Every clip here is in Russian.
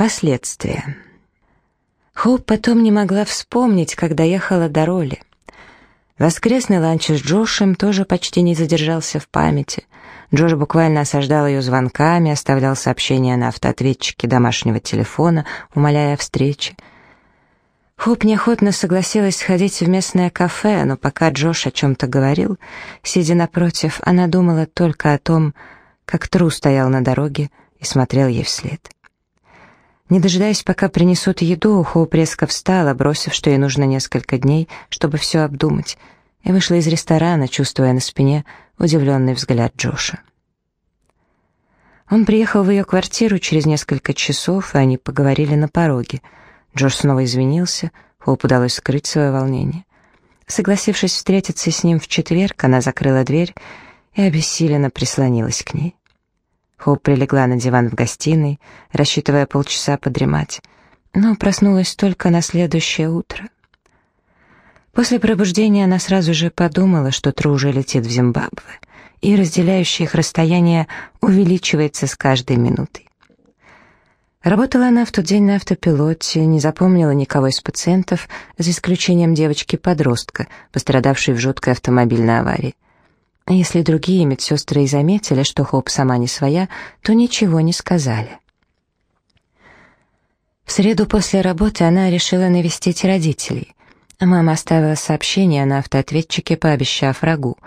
Последствия. Хоуп потом не могла вспомнить, когда ехала до Роли. Воскресный ланч с Джошем тоже почти не задержался в памяти. Джош буквально осаждал ее звонками, оставлял сообщения на автоответчике домашнего телефона, умоляя о встрече. Хоуп неохотно согласилась сходить в местное кафе, но пока Джош о чем-то говорил, сидя напротив, она думала только о том, как Тру стоял на дороге и смотрел ей вслед. Не дожидаясь, пока принесут еду, Хоуп резко встала, бросив, что ей нужно несколько дней, чтобы все обдумать, и вышла из ресторана, чувствуя на спине удивленный взгляд Джоша. Он приехал в ее квартиру через несколько часов, и они поговорили на пороге. Джош снова извинился, Хоуп удалось скрыть свое волнение. Согласившись встретиться с ним в четверг, она закрыла дверь и обессиленно прислонилась к ней. Хоуп прилегла на диван в гостиной, рассчитывая полчаса подремать, но проснулась только на следующее утро. После пробуждения она сразу же подумала, что Тру уже летит в Зимбабве, и разделяющее их расстояние увеличивается с каждой минутой. Работала она в тот день на автопилоте, не запомнила никого из пациентов, за исключением девочки-подростка, пострадавшей в жуткой автомобильной аварии. Если другие медсестры и заметили, что Хоуп сама не своя, то ничего не сказали. В среду после работы она решила навестить родителей. Мама оставила сообщение на автоответчике, пообещав рагу,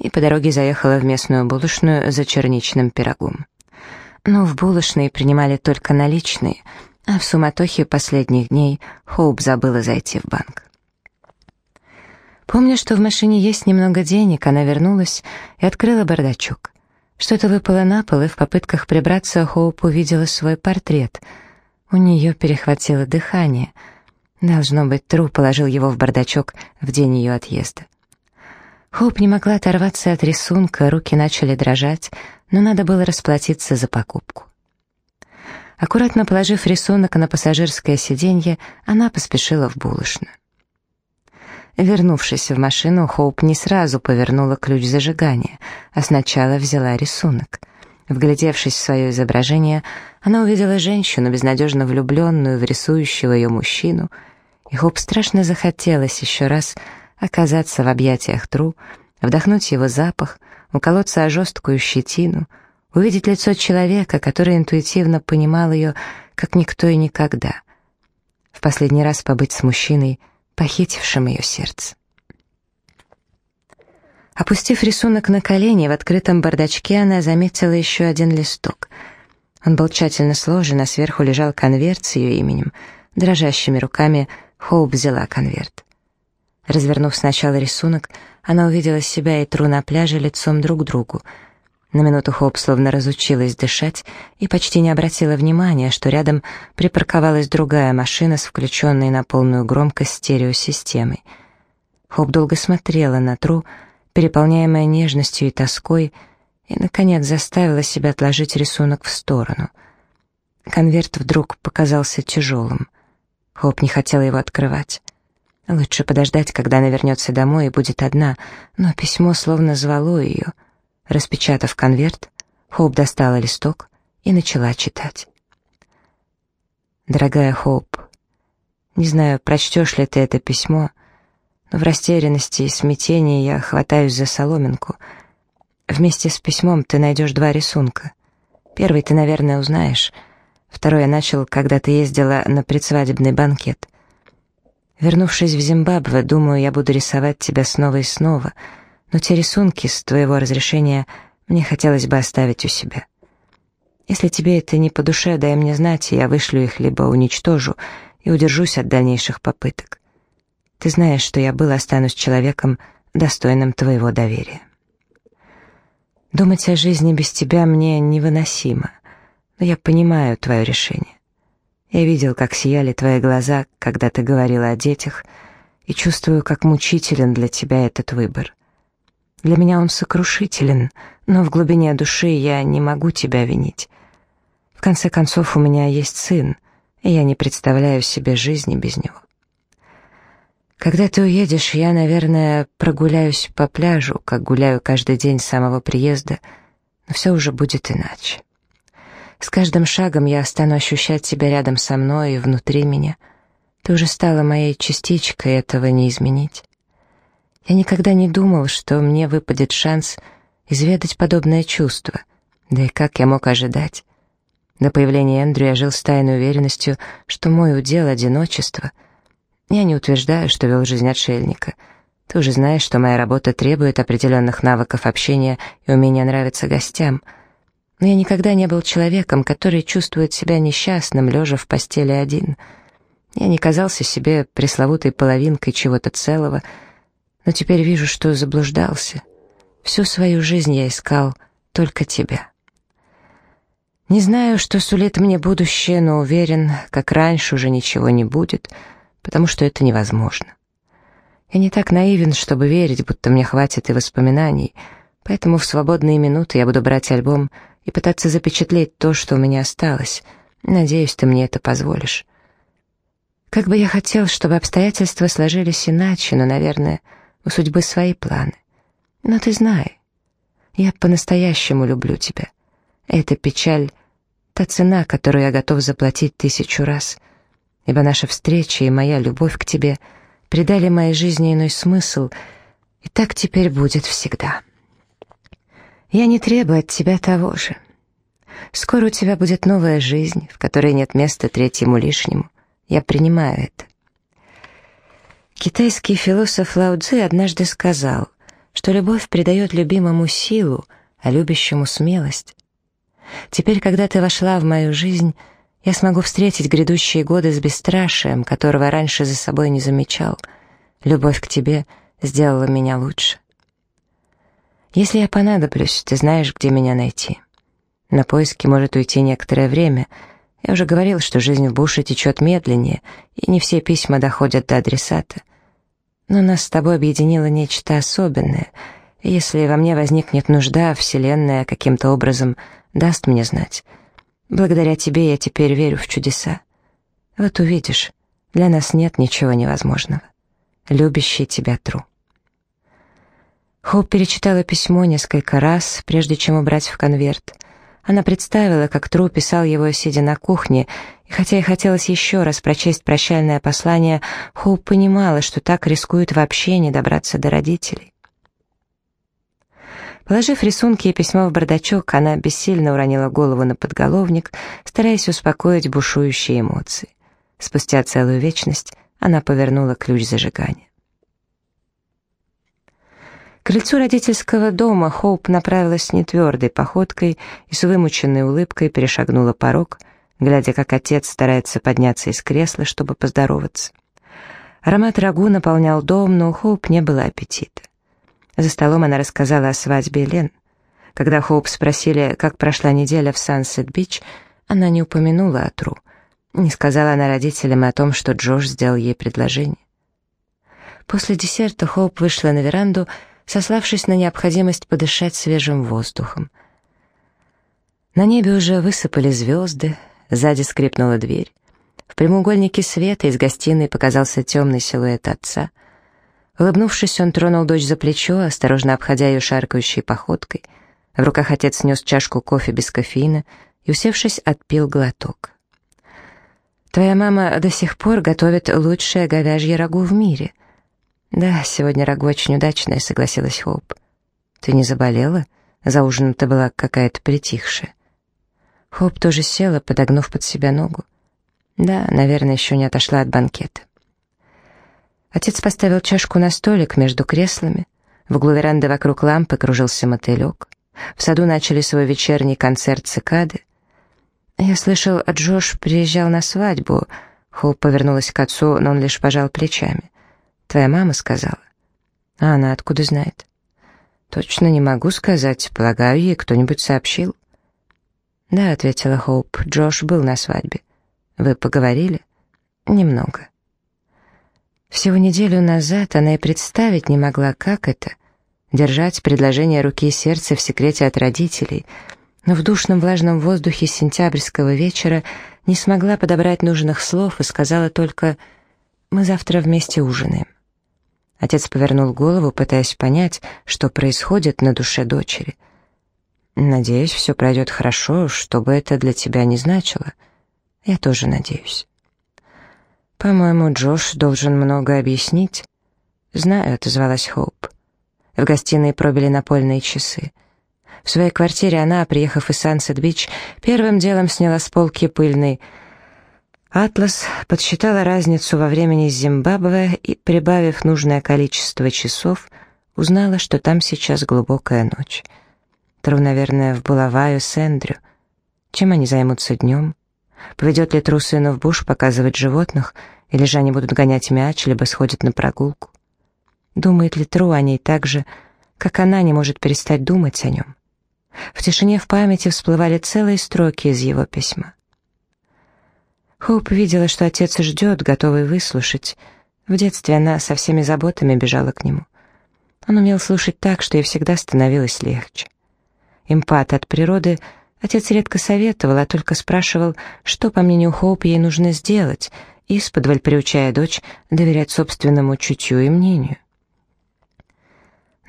и по дороге заехала в местную булочную за черничным пирогом. Но в булочной принимали только наличные, а в суматохе последних дней Хоуп забыла зайти в банк. Помня, что в машине есть немного денег, она вернулась и открыла бардачок. Что-то выпало на пол, и в попытках прибраться Хоуп увидела свой портрет. У нее перехватило дыхание. Должно быть, Тру положил его в бардачок в день ее отъезда. Хоуп не могла оторваться от рисунка, руки начали дрожать, но надо было расплатиться за покупку. Аккуратно положив рисунок на пассажирское сиденье, она поспешила в булочную. Вернувшись в машину, Хоуп не сразу повернула ключ зажигания, а сначала взяла рисунок. Вглядевшись в свое изображение, она увидела женщину, безнадежно влюбленную в рисующего ее мужчину, и Хоуп страшно захотелось еще раз оказаться в объятиях Тру, вдохнуть его запах, уколоться о жесткую щетину, увидеть лицо человека, который интуитивно понимал ее, как никто и никогда. В последний раз побыть с мужчиной — похитившим ее сердце. Опустив рисунок на колени, в открытом бардачке она заметила еще один листок. Он был тщательно сложен, а сверху лежал конверт с ее именем. Дрожащими руками Хоуп взяла конверт. Развернув сначала рисунок, она увидела себя и Тру на пляже лицом друг к другу — на минуту Хоуп словно разучилась дышать и почти не обратила внимания, что рядом припарковалась другая машина с включенной на полную громкость стереосистемой. Хоуп долго смотрела на Тру, переполняемая нежностью и тоской, и, наконец, заставила себя отложить рисунок в сторону. Конверт вдруг показался тяжелым. Хоуп не хотела его открывать. Лучше подождать, когда она вернется домой и будет одна, но письмо словно звало ее — Распечатав конверт, Хоуп достала листок и начала читать. «Дорогая Хоуп, не знаю, прочтешь ли ты это письмо, но в растерянности и смятении я хватаюсь за соломинку. Вместе с письмом ты найдешь два рисунка. Первый ты, наверное, узнаешь. Второй я начал, когда ты ездила на предсвадебный банкет. Вернувшись в Зимбабве, думаю, я буду рисовать тебя снова и снова — но те рисунки с твоего разрешения мне хотелось бы оставить у себя. Если тебе это не по душе, дай мне знать, и я вышлю их либо уничтожу и удержусь от дальнейших попыток. Ты знаешь, что я был останусь человеком, достойным твоего доверия. Думать о жизни без тебя мне невыносимо, но я понимаю твое решение. Я видел, как сияли твои глаза, когда ты говорила о детях, и чувствую, как мучителен для тебя этот выбор. Для меня он сокрушителен, но в глубине души я не могу тебя винить. В конце концов, у меня есть сын, и я не представляю себе жизни без него. Когда ты уедешь, я, наверное, прогуляюсь по пляжу, как гуляю каждый день с самого приезда, но все уже будет иначе. С каждым шагом я стану ощущать тебя рядом со мной и внутри меня. Ты уже стала моей частичкой, этого не изменить. Я никогда не думал, что мне выпадет шанс изведать подобное чувство. Да и как я мог ожидать? До появления Эндрю я жил с тайной уверенностью, что мой удел — одиночество. Я не утверждаю, что вел жизнь отшельника. Ты уже знаешь, что моя работа требует определенных навыков общения и умения нравиться гостям. Но я никогда не был человеком, который чувствует себя несчастным, лежа в постели один. Я не казался себе пресловутой половинкой чего-то целого, но теперь вижу, что заблуждался. Всю свою жизнь я искал только тебя. Не знаю, что сулит мне будущее, но уверен, как раньше уже ничего не будет, потому что это невозможно. Я не так наивен, чтобы верить, будто мне хватит и воспоминаний, поэтому в свободные минуты я буду брать альбом и пытаться запечатлеть то, что у меня осталось. Надеюсь, ты мне это позволишь. Как бы я хотел, чтобы обстоятельства сложились иначе, но, наверное, у судьбы свои планы. Но ты знай, я по-настоящему люблю тебя. Эта печаль Та цена, которую я готов заплатить тысячу раз, ибо наша встреча и моя любовь к тебе придали моей жизни иной смысл, и так теперь будет всегда. Я не требую от тебя того же. Скоро у тебя будет новая жизнь, в которой нет места третьему лишнему. Я принимаю это. Китайский философ Лао Цзи однажды сказал, что любовь придает любимому силу, а любящему смелость. Теперь, когда ты вошла в мою жизнь, я смогу встретить грядущие годы с бесстрашием, которого раньше за собой не замечал. Любовь к тебе сделала меня лучше. Если я понадоблюсь, ты знаешь, где меня найти. На поиски может уйти некоторое время. Я уже говорил, что жизнь в Буше течет медленнее, и не все письма доходят до адресата. Но нас с тобой объединило нечто особенное. Если во мне возникнет нужда, Вселенная каким-то образом даст мне знать. Благодаря тебе я теперь верю в чудеса. Вот увидишь, для нас нет ничего невозможного. Любящий тебя Тру. Хоуп перечитала письмо несколько раз, прежде чем убрать в конверт. Она представила, как Тру писал его, сидя на кухне, и хотя ей хотелось еще раз прочесть прощальное послание, Хоуп понимала, что так рискует вообще не добраться до родителей. Положив рисунки и письмо в бардачок, она бессильно уронила голову на подголовник, стараясь успокоить бушующие эмоции. Спустя целую вечность она повернула ключ зажигания. Крыльцу родительского дома Хоуп направилась нетвердой походкой и с вымученной улыбкой перешагнула порог, глядя, как отец старается подняться из кресла, чтобы поздороваться. Аромат рагу наполнял дом, но у Хоуп не было аппетита. За столом она рассказала о свадьбе Лен. Когда Хоуп спросили, как прошла неделя в Сансет-Бич, она не упомянула о Тру. Не сказала она родителям о том, что Джош сделал ей предложение. После десерта Хоуп вышла на веранду, сославшись на необходимость подышать свежим воздухом. На небе уже высыпали звезды, сзади скрипнула дверь. В прямоугольнике света из гостиной показался темный силуэт отца — Улыбнувшись, он тронул дочь за плечо, осторожно обходя ее шаркающей походкой. В руках отец нес чашку кофе без кофеина и, усевшись, отпил глоток. «Твоя мама до сих пор готовит лучшее говяжье рагу в мире». «Да, сегодня рагу очень удачное», — согласилась Хоуп. «Ты не заболела? За ужином ты была какая-то притихшая». Хоуп тоже села, подогнув под себя ногу. «Да, наверное, еще не отошла от банкета». Отец поставил чашку на столик между креслами. В углу веранды вокруг лампы кружился мотылек. В саду начали свой вечерний концерт цикады. «Я слышал, Джош приезжал на свадьбу». Хоуп повернулась к отцу, но он лишь пожал плечами. «Твоя мама сказала». «А она откуда знает?» «Точно не могу сказать. Полагаю, ей кто-нибудь сообщил». «Да», — ответила Хоуп, — «Джош был на свадьбе». «Вы поговорили?» «Немного». Всего неделю назад она и представить не могла, как это — держать предложение руки и сердца в секрете от родителей, но в душном влажном воздухе сентябрьского вечера не смогла подобрать нужных слов и сказала только «Мы завтра вместе ужинаем». Отец повернул голову, пытаясь понять, что происходит на душе дочери. Надеюсь, все пройдет хорошо, что бы это для тебя не значило. Я тоже надеюсь. По-моему, Джош должен много объяснить. Знаю, отозвалась Хоуп. В гостиной пробили напольные часы. В своей квартире она, приехав из Сансет-Бич, первым делом сняла с полки пыльный атлас, подсчитала разницу во времени с Зимбабве и, прибавив нужное количество часов, узнала, что там сейчас глубокая ночь. Тру, наверное, в Булаваю с Эндрю. Чем они займутся днем? Поведет ли Тру сына в буш показывать животных, или же они будут гонять мяч, либо сходят на прогулку? Думает ли Тру о ней так же, как она не может перестать думать о нем? В тишине в памяти всплывали целые строки из его письма. Хоуп видела, что отец ждет, готовый выслушать. В детстве она со всеми заботами бежала к нему. Он умел слушать так, что ей всегда становилось легче. Эмпат от природы, отец редко советовал, а только спрашивал, что, по мнению Хоуп, ей нужно сделать, исподволь приучая дочь доверять собственному чутью и мнению.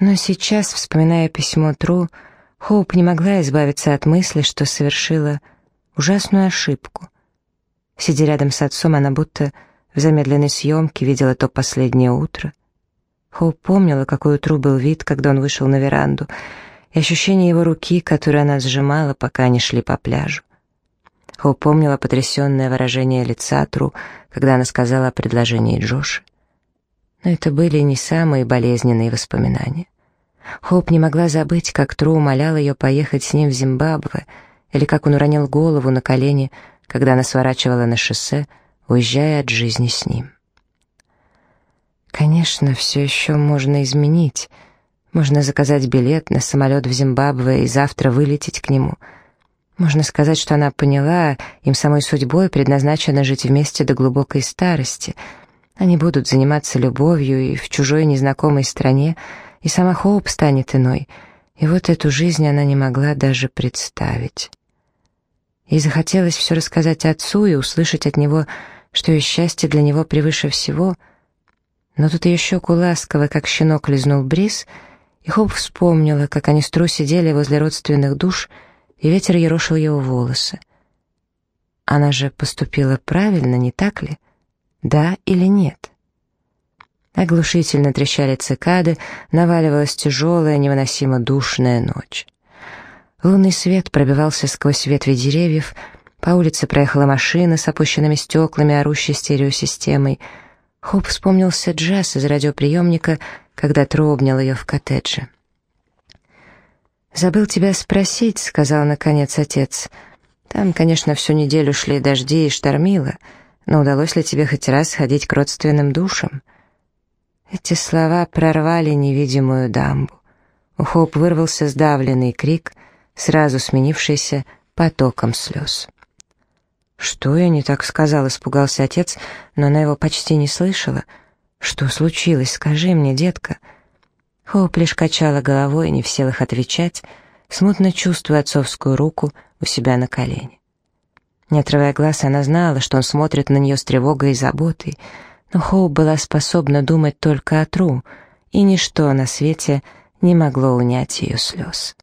Но сейчас, вспоминая письмо Тру, Хоуп не могла избавиться от мысли, что совершила ужасную ошибку. Сидя рядом с отцом, она будто в замедленной съемке видела то последнее утро. Хоуп помнила, какой у Тру был вид, когда он вышел на веранду, и ощущение его руки, которую она сжимала, пока они шли по пляжу. Хоуп помнила потрясенное выражение лица Тру, когда она сказала о предложении Джоша. Но это были не самые болезненные воспоминания. Хоуп не могла забыть, как Тру умолял ее поехать с ним в Зимбабве, или как он уронил голову на колени, когда она сворачивала на шоссе, уезжая от жизни с ним. Конечно, все еще можно изменить. Можно заказать билет на самолет в Зимбабве и завтра вылететь к нему. Можно сказать, что она поняла, им самой судьбой предназначено жить вместе до глубокой старости. Они будут заниматься любовью и в чужой незнакомой стране, и сама Хоуп станет иной, и вот эту жизнь она не могла даже представить. Ей захотелось все рассказать отцу и услышать от него, что ее счастье для него превыше всего, но тут ее щеку ласково, как щенок, лизнул бриз, и Хоуп вспомнила, как они с Тру сидели возле родственных душ, и ветер ерошил его волосы. Она же поступила правильно, не так ли? Да или нет? Оглушительно трещали цикады, наваливалась тяжелая, невыносимо душная ночь. Лунный свет пробивался сквозь ветви деревьев, по улице проехала машина с опущенными стеклами, орущей стереосистемой. Хоп вспомнился джаз из радиоприемника, когда Тру обнял ее в коттедже. «Забыл тебя спросить», — сказал наконец отец. «Там, конечно, всю неделю шли дожди и штормило, но удалось ли тебе хоть раз ходить к родственным душам?» Эти слова прорвали невидимую дамбу. У Хоуп вырвался сдавленный крик, сразу сменившийся потоком слез. «Что я не так сказал?» — испугался отец, но она его почти не слышала. «Что случилось? Скажи мне, детка». Хоуп лишь качала головой, не в силах отвечать, смутно чувствуя отцовскую руку у себя на колене. Не отрывая глаз, она знала, что он смотрит на нее с тревогой и заботой, но Хоуп была способна думать только о Тру, и ничто на свете не могло унять ее слез.